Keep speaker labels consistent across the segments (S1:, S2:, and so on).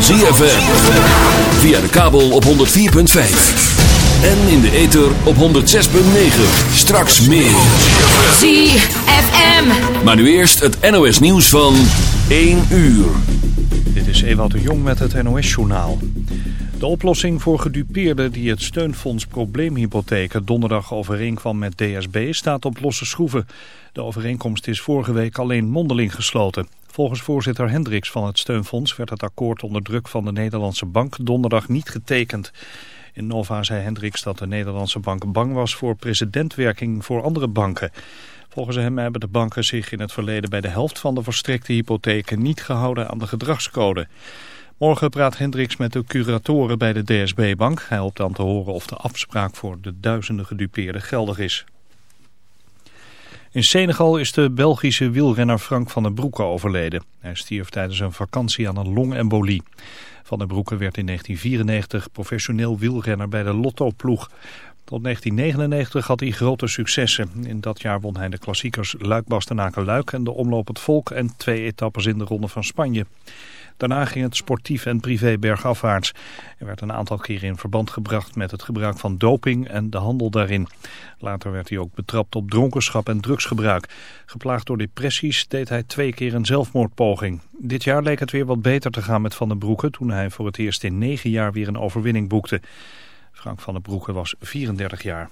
S1: ZFM. Via de kabel op 104.5. En in de ether op 106.9. Straks meer.
S2: ZFM.
S1: Maar nu eerst het NOS nieuws van 1 uur.
S3: Dit is Ewald de Jong met het NOS journaal. De oplossing voor gedupeerden die het steunfonds probleemhypotheken donderdag overeenkwam met DSB staat op losse schroeven. De overeenkomst is vorige week alleen mondeling gesloten. Volgens voorzitter Hendricks van het steunfonds werd het akkoord onder druk van de Nederlandse bank donderdag niet getekend. In Nova zei Hendricks dat de Nederlandse bank bang was voor precedentwerking voor andere banken. Volgens hem hebben de banken zich in het verleden bij de helft van de verstrekte hypotheken niet gehouden aan de gedragscode. Morgen praat Hendricks met de curatoren bij de DSB-bank. Hij hoopt dan te horen of de afspraak voor de duizenden gedupeerden geldig is. In Senegal is de Belgische wielrenner Frank van der Broeke overleden. Hij stierf tijdens een vakantie aan een longembolie. Van der Broeke werd in 1994 professioneel wielrenner bij de Lotto-ploeg. Tot 1999 had hij grote successen. In dat jaar won hij de klassiekers Luik-Bastenaken-Luik en de Omloop het Volk en twee etappes in de Ronde van Spanje. Daarna ging het sportief en privé bergafwaarts. Er werd een aantal keren in verband gebracht met het gebruik van doping en de handel daarin. Later werd hij ook betrapt op dronkenschap en drugsgebruik. Geplaagd door depressies deed hij twee keer een zelfmoordpoging. Dit jaar leek het weer wat beter te gaan met Van den Broeke... toen hij voor het eerst in negen jaar weer een overwinning boekte. Frank van den Broeke was 34 jaar.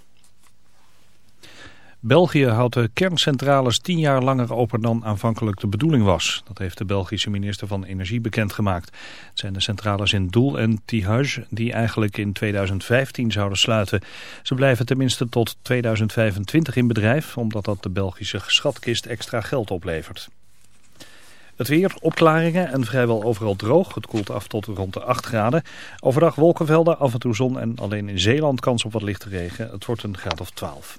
S3: België houdt de kerncentrales tien jaar langer open dan aanvankelijk de bedoeling was. Dat heeft de Belgische minister van Energie bekendgemaakt. Het zijn de centrales in Doel en Tihuis die eigenlijk in 2015 zouden sluiten. Ze blijven tenminste tot 2025 in bedrijf, omdat dat de Belgische schatkist extra geld oplevert. Het weer, opklaringen en vrijwel overal droog. Het koelt af tot rond de 8 graden. Overdag wolkenvelden, af en toe zon en alleen in Zeeland kans op wat lichte regen. Het wordt een graad of 12.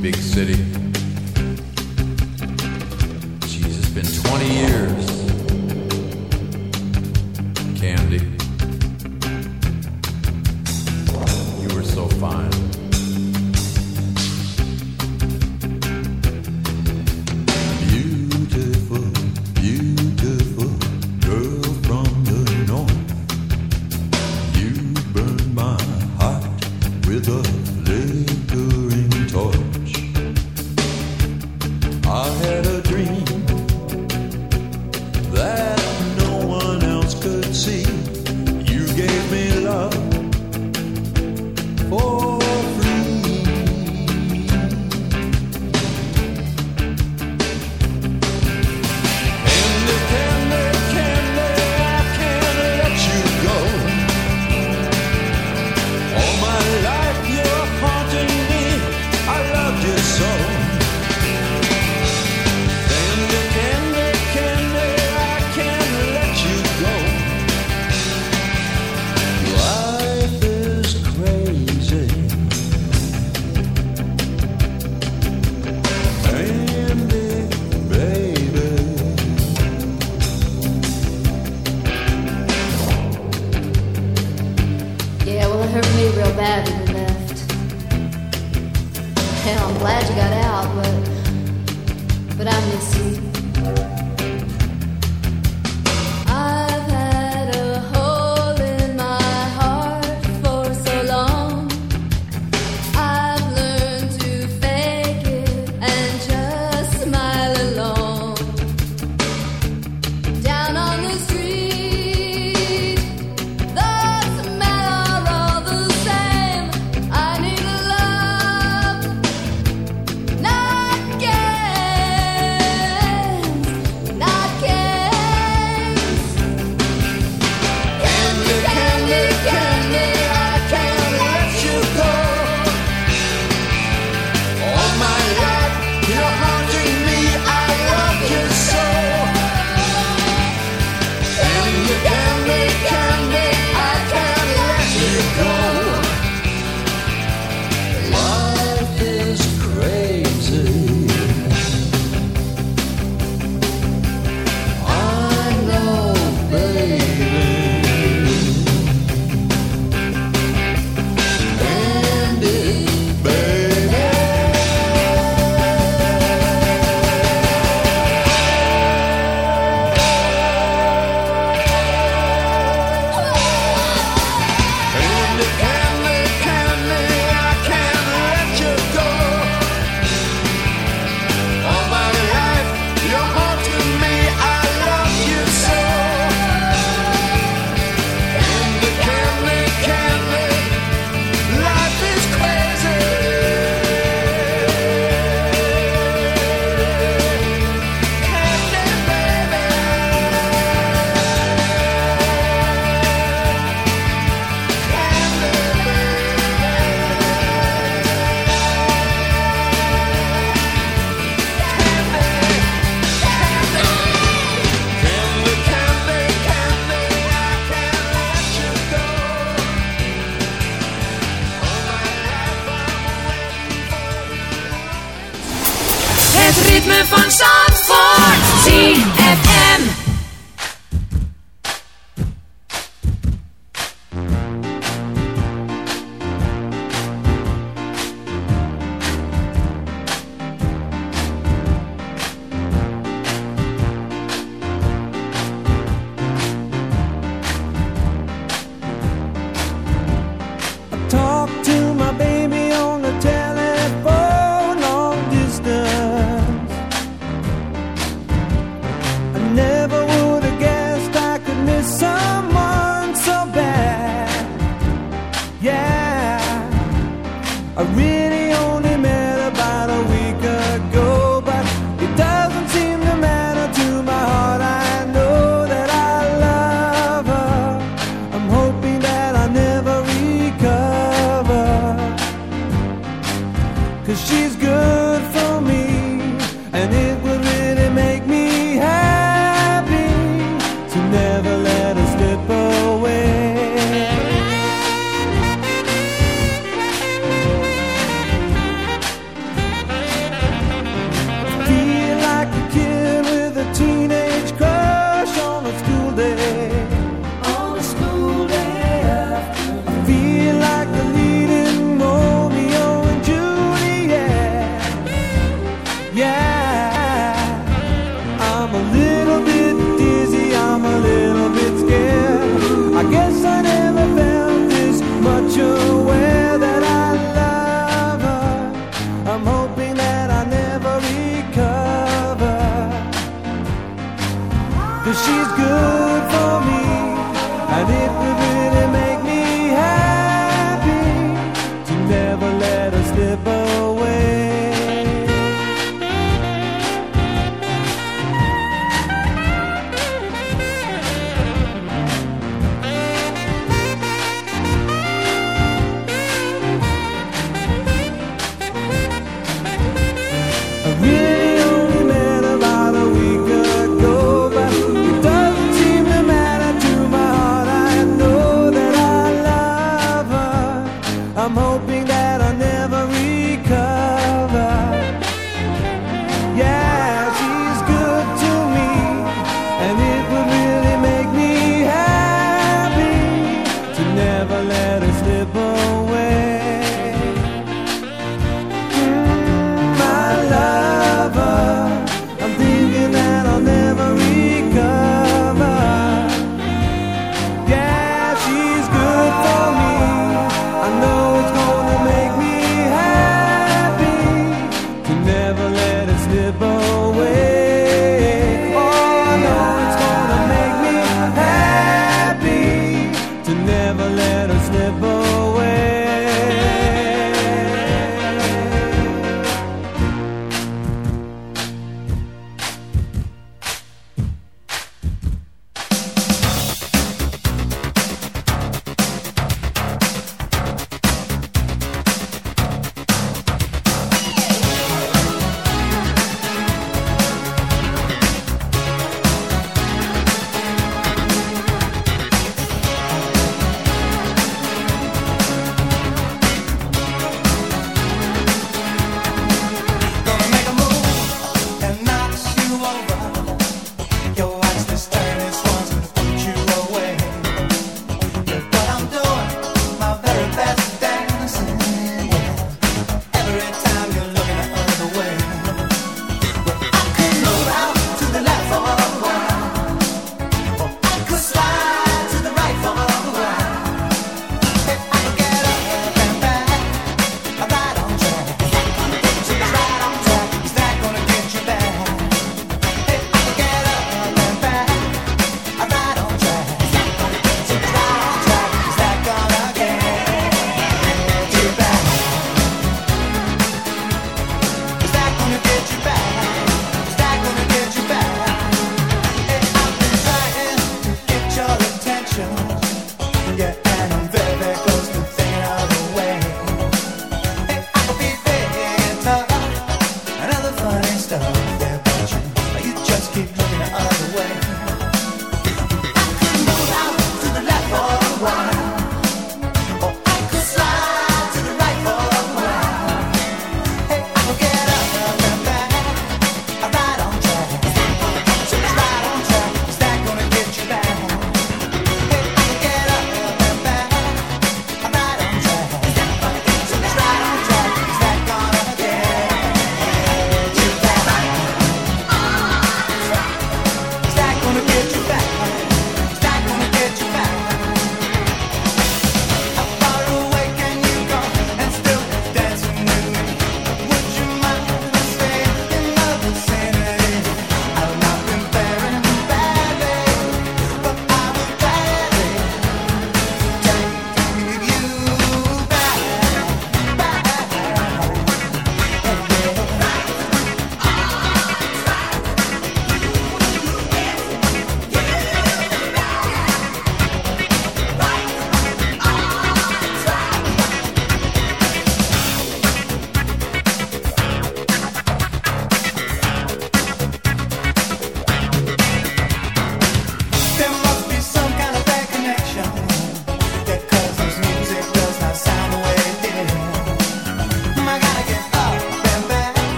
S4: big city. van song Cause
S5: she's good for me, and it would really make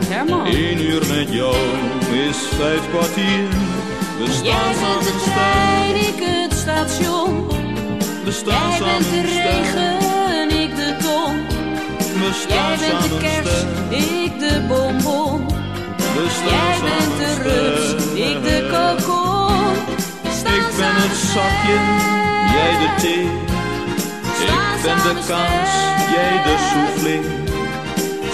S6: Oh Herman,
S7: Eén uur met jou is vijf kwartier. We
S6: jij
S7: staan
S6: bent de trein, ik het station.
S7: we staan
S6: Jij bent de regen, ik de ton.
S7: We
S6: Jij bent de
S7: samen
S6: kers,
S7: sterk.
S6: ik de bonbon.
S7: We staan
S6: Jij bent de rups, ik de kokon.
S7: Ik ben het zakje, jij de thee. Ik ben de kaas, jij de soufflé.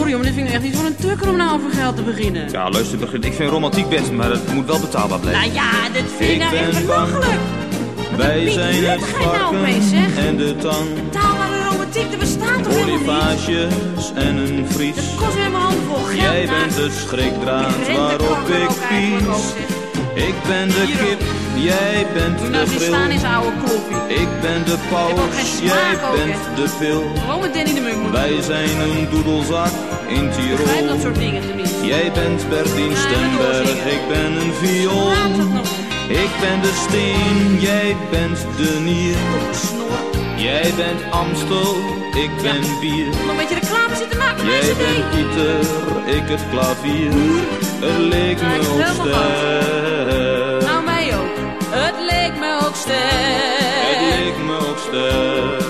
S6: Nou sorry, maar dit vind ik echt niet voor een tukker om nou over geld te beginnen.
S7: Ja, luister, Begin, ik vind romantiek best, maar het moet wel betaalbaar blijven.
S6: Nou ja, dit vind ik, nou echt belachelijk.
S7: Wij zijn het
S6: nou
S7: varken
S6: zeg?
S7: en de tang.
S6: Betaalbare romantiek, dat bestaat toch helemaal niet?
S7: En een
S6: Dat
S7: vries.
S6: kost weer mijn handen vol geld.
S7: Jij bent de schrikdraad waarop ik pies. Ik ben de kip, jij bent de
S6: nou eens staan in
S7: grill.
S6: zijn oude kloppie.
S7: Ik ben de
S6: ook
S7: paus, jij
S6: ook,
S7: bent
S6: hè?
S7: de pil.
S6: Gewoon met Danny de Munk
S7: Wij zijn een doedelzak in
S6: Ik begrijp dat
S7: Tirol.
S6: soort dingen tenminste.
S7: Jij bent Bertien
S6: Ja,
S7: Stemberg, ik ben een viool. Ik ben de steen, jij bent de nier. Jij bent Amstel, ik ben bier.
S6: Nog een beetje reclame zitten maken,
S7: Jij bent. Pieter, ik het klavier. Het leek me
S6: ik Het sterk.
S7: leek me ook sterk.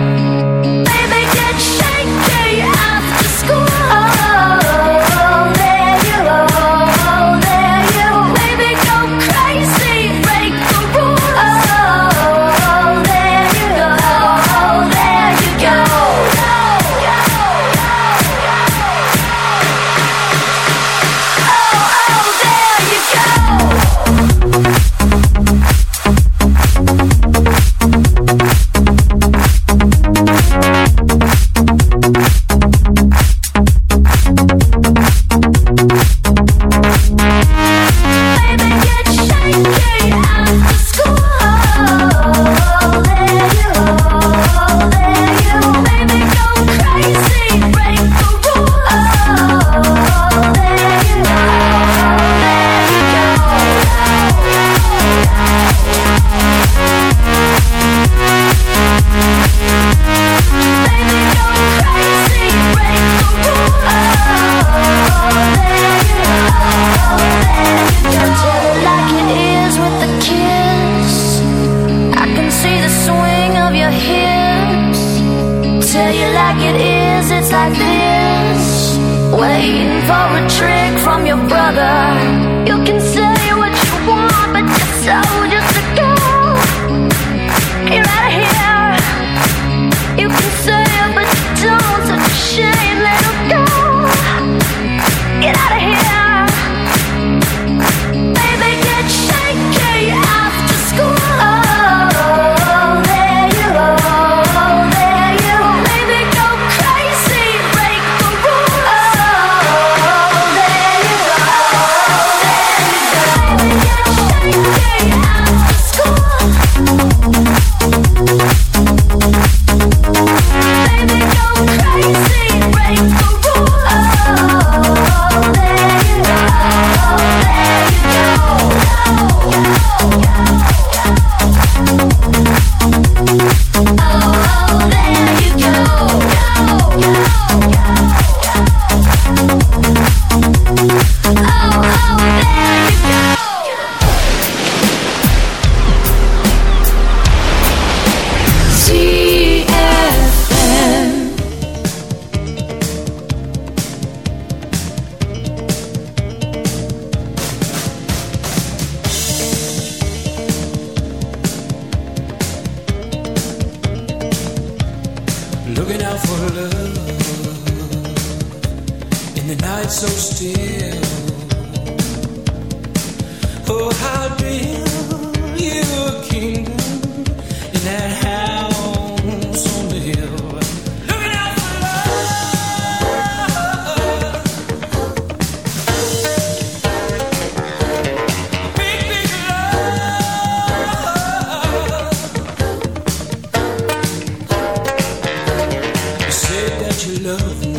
S6: that
S7: you love me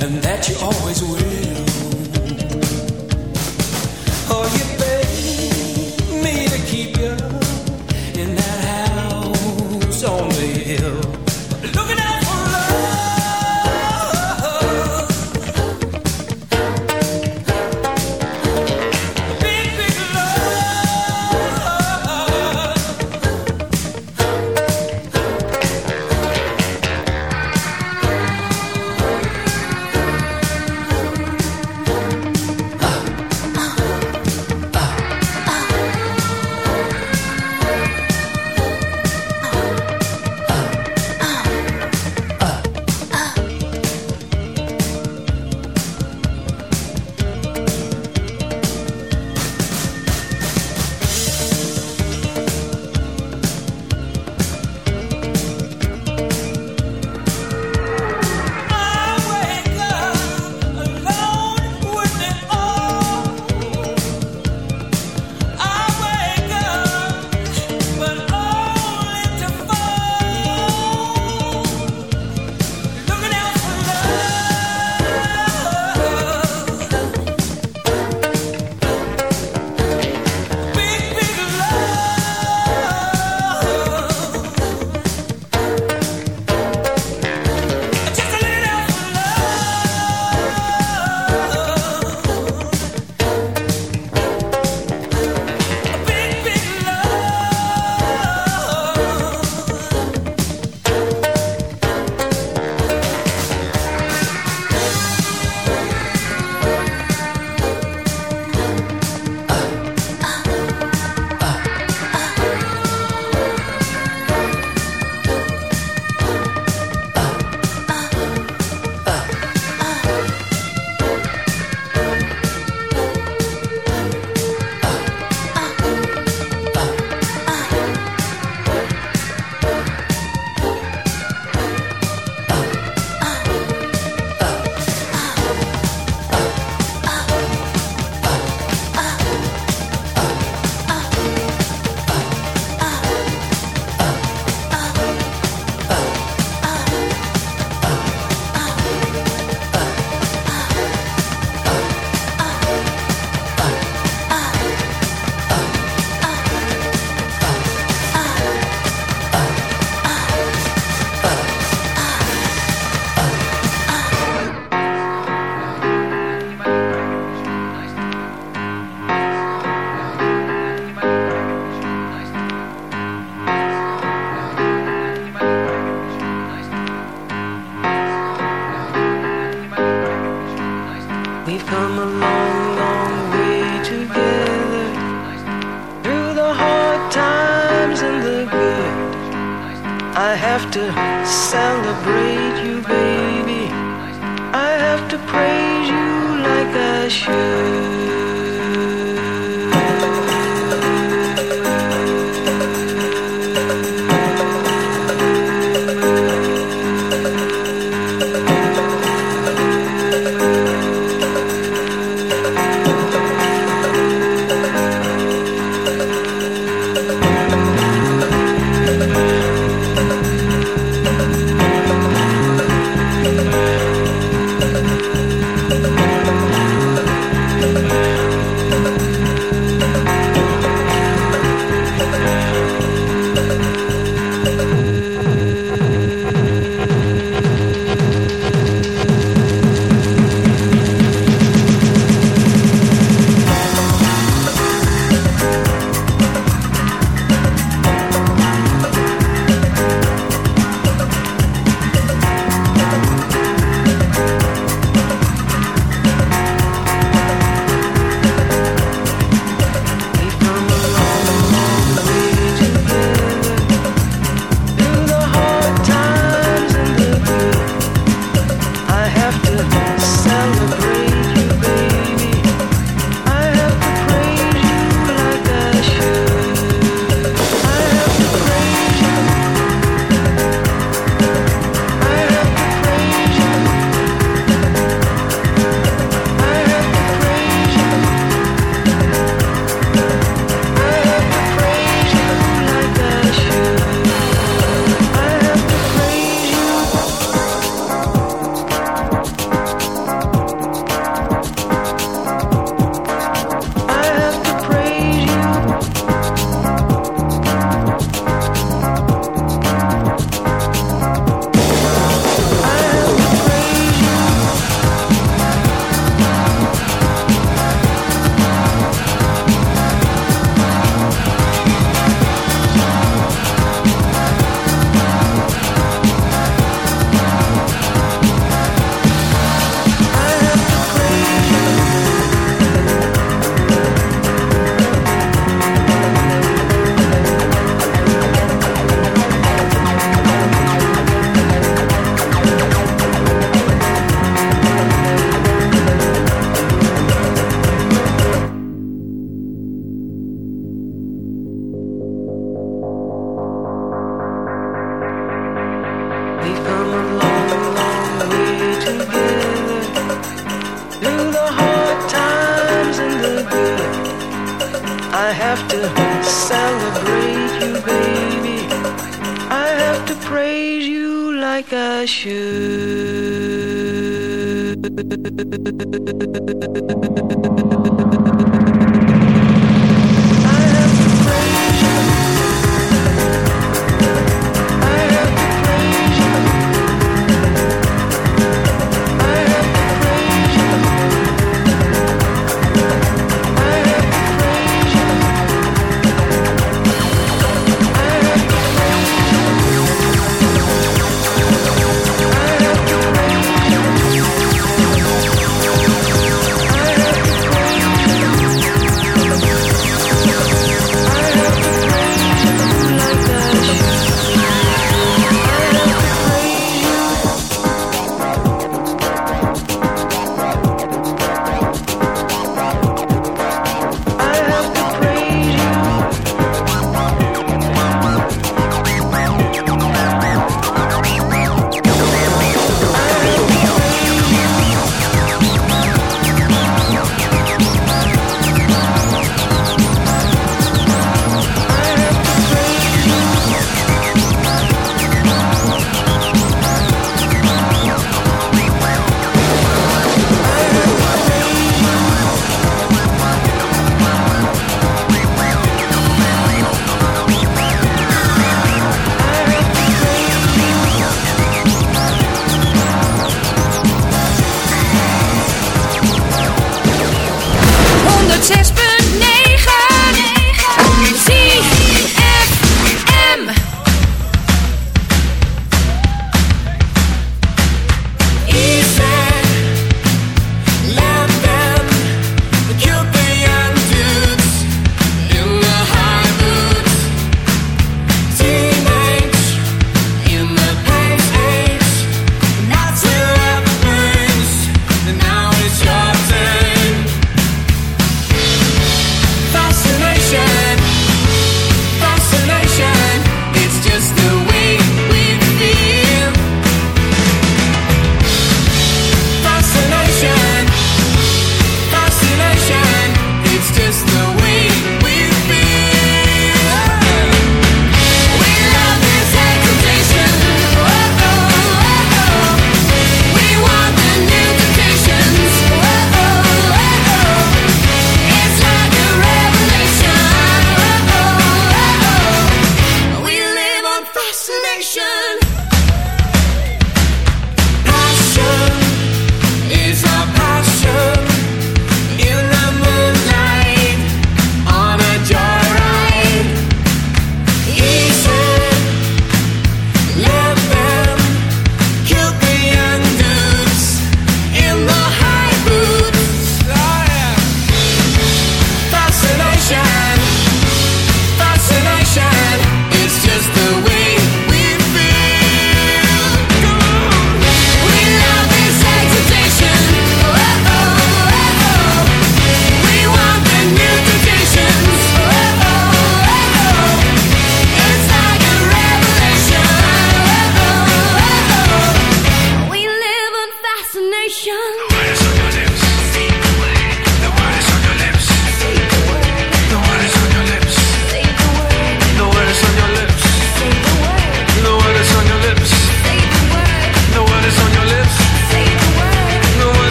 S5: and that you always
S8: will.